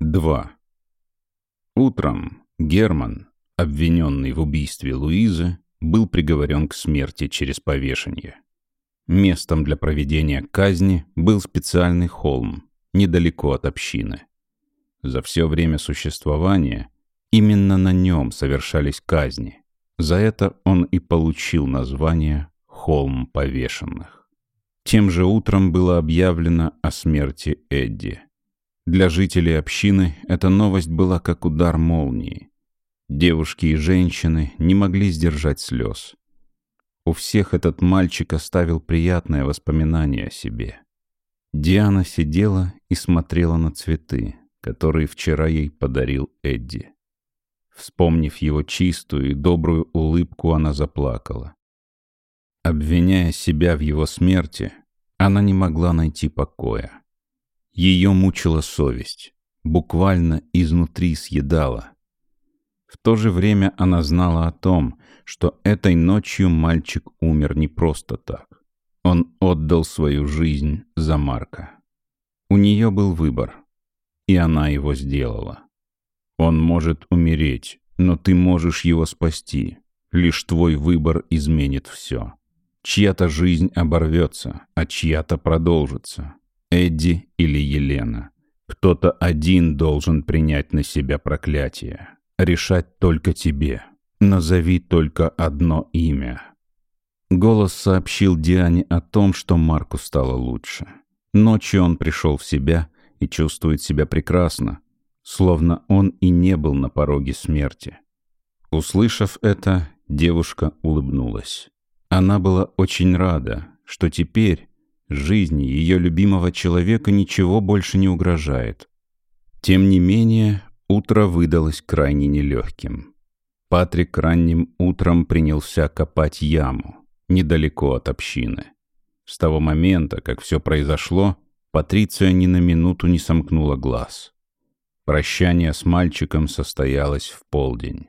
2. Утром Герман, обвиненный в убийстве Луизы, был приговорен к смерти через повешение. Местом для проведения казни был специальный холм, недалеко от общины. За все время существования именно на нем совершались казни. За это он и получил название «Холм повешенных». Тем же утром было объявлено о смерти Эдди. Для жителей общины эта новость была как удар молнии. Девушки и женщины не могли сдержать слез. У всех этот мальчик оставил приятное воспоминание о себе. Диана сидела и смотрела на цветы, которые вчера ей подарил Эдди. Вспомнив его чистую и добрую улыбку, она заплакала. Обвиняя себя в его смерти, она не могла найти покоя. Ее мучила совесть, буквально изнутри съедала. В то же время она знала о том, что этой ночью мальчик умер не просто так. Он отдал свою жизнь за Марка. У нее был выбор, и она его сделала. Он может умереть, но ты можешь его спасти. Лишь твой выбор изменит все. Чья-то жизнь оборвется, а чья-то продолжится. Эдди или Елена. Кто-то один должен принять на себя проклятие. Решать только тебе. Назови только одно имя. Голос сообщил Диане о том, что Марку стало лучше. Ночью он пришел в себя и чувствует себя прекрасно, словно он и не был на пороге смерти. Услышав это, девушка улыбнулась. Она была очень рада, что теперь Жизни ее любимого человека ничего больше не угрожает. Тем не менее, утро выдалось крайне нелегким. Патрик ранним утром принялся копать яму, недалеко от общины. С того момента, как все произошло, Патриция ни на минуту не сомкнула глаз. Прощание с мальчиком состоялось в полдень.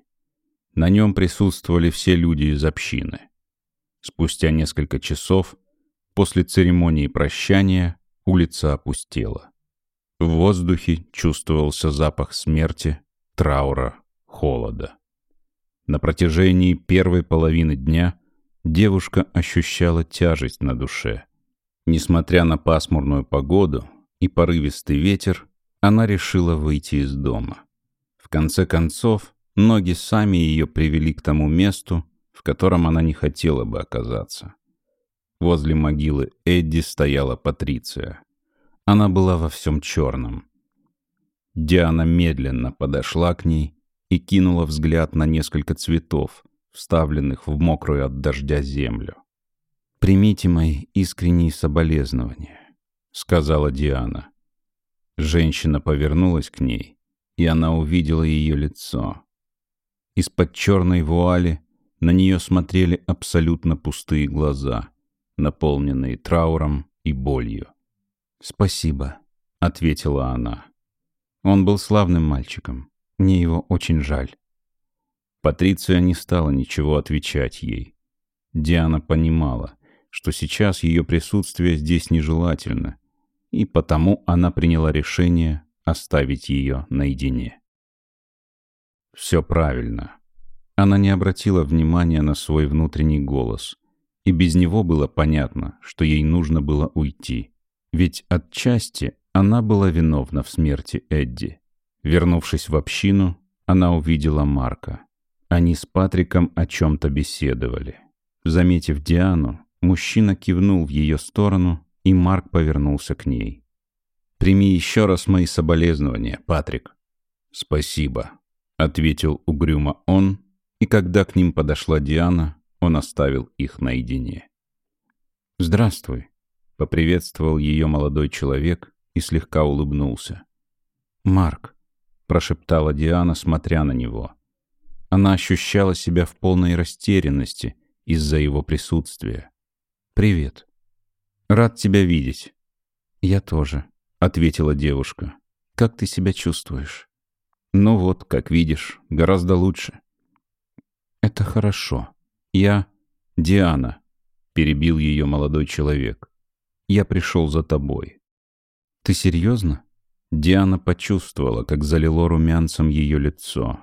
На нем присутствовали все люди из общины. Спустя несколько часов После церемонии прощания улица опустела. В воздухе чувствовался запах смерти, траура, холода. На протяжении первой половины дня девушка ощущала тяжесть на душе. Несмотря на пасмурную погоду и порывистый ветер, она решила выйти из дома. В конце концов, ноги сами ее привели к тому месту, в котором она не хотела бы оказаться. Возле могилы Эдди стояла Патриция. Она была во всем черном. Диана медленно подошла к ней и кинула взгляд на несколько цветов, вставленных в мокрую от дождя землю. «Примите мои искренние соболезнования», — сказала Диана. Женщина повернулась к ней, и она увидела ее лицо. Из-под черной вуали на нее смотрели абсолютно пустые глаза — наполненные трауром и болью. «Спасибо», — ответила она. Он был славным мальчиком. Мне его очень жаль. Патриция не стала ничего отвечать ей. Диана понимала, что сейчас ее присутствие здесь нежелательно, и потому она приняла решение оставить ее наедине. Все правильно. Она не обратила внимания на свой внутренний голос, и без него было понятно, что ей нужно было уйти. Ведь отчасти она была виновна в смерти Эдди. Вернувшись в общину, она увидела Марка. Они с Патриком о чем-то беседовали. Заметив Диану, мужчина кивнул в ее сторону, и Марк повернулся к ней. «Прими еще раз мои соболезнования, Патрик». «Спасибо», — ответил угрюмо он, и когда к ним подошла Диана, он оставил их наедине. «Здравствуй», — поприветствовал ее молодой человек и слегка улыбнулся. «Марк», — прошептала Диана, смотря на него. Она ощущала себя в полной растерянности из-за его присутствия. «Привет. Рад тебя видеть». «Я тоже», — ответила девушка. «Как ты себя чувствуешь?» «Ну вот, как видишь, гораздо лучше». «Это хорошо», «Я Диана», — перебил ее молодой человек. «Я пришел за тобой». «Ты серьезно?» Диана почувствовала, как залило румянцем ее лицо.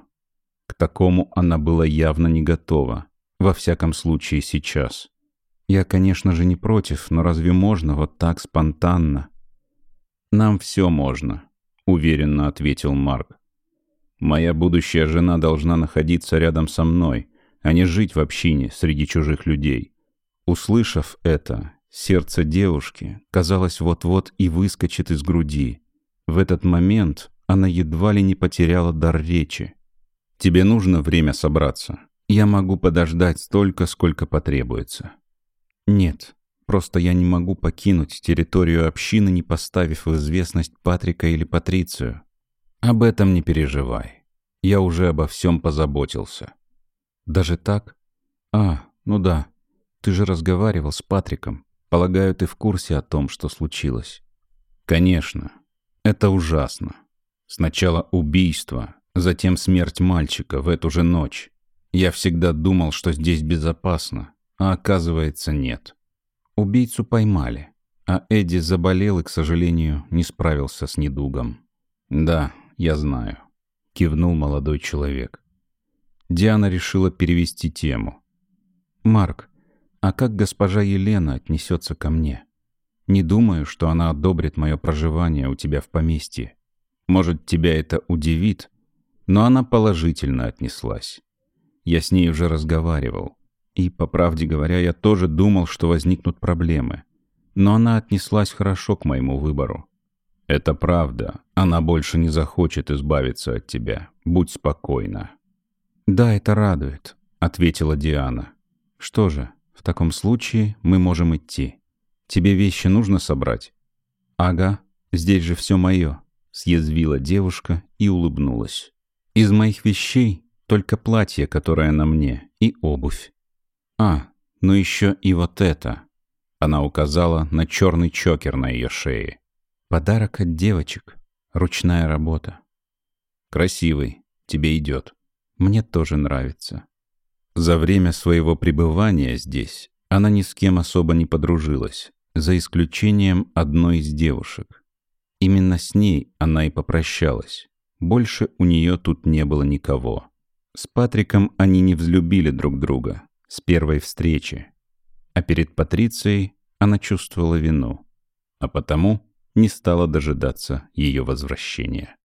К такому она была явно не готова, во всяком случае сейчас. Я, конечно же, не против, но разве можно вот так спонтанно? Нам все можно, уверенно ответил Марк. Моя будущая жена должна находиться рядом со мной, а не жить в общине среди чужих людей. Услышав это, сердце девушки, казалось, вот-вот и выскочит из груди. В этот момент она едва ли не потеряла дар речи. «Тебе нужно время собраться. Я могу подождать столько, сколько потребуется». «Нет, просто я не могу покинуть территорию общины, не поставив в известность Патрика или Патрицию. Об этом не переживай. Я уже обо всем позаботился». «Даже так? А, ну да. Ты же разговаривал с Патриком. Полагаю, ты в курсе о том, что случилось?» «Конечно. Это ужасно. Сначала убийство, затем смерть мальчика в эту же ночь. Я всегда думал, что здесь безопасно, а оказывается нет. Убийцу поймали, а Эдди заболел и, к сожалению, не справился с недугом. «Да, я знаю», — кивнул молодой человек. Диана решила перевести тему. «Марк, а как госпожа Елена отнесется ко мне? Не думаю, что она одобрит мое проживание у тебя в поместье. Может, тебя это удивит, но она положительно отнеслась. Я с ней уже разговаривал. И, по правде говоря, я тоже думал, что возникнут проблемы. Но она отнеслась хорошо к моему выбору. Это правда. Она больше не захочет избавиться от тебя. Будь спокойна. «Да, это радует», — ответила Диана. «Что же, в таком случае мы можем идти. Тебе вещи нужно собрать?» «Ага, здесь же все мое», — съязвила девушка и улыбнулась. «Из моих вещей только платье, которое на мне, и обувь. А, ну еще и вот это». Она указала на черный чокер на ее шее. «Подарок от девочек. Ручная работа». «Красивый. Тебе идет». «Мне тоже нравится». За время своего пребывания здесь она ни с кем особо не подружилась, за исключением одной из девушек. Именно с ней она и попрощалась. Больше у нее тут не было никого. С Патриком они не взлюбили друг друга с первой встречи. А перед Патрицией она чувствовала вину, а потому не стала дожидаться ее возвращения.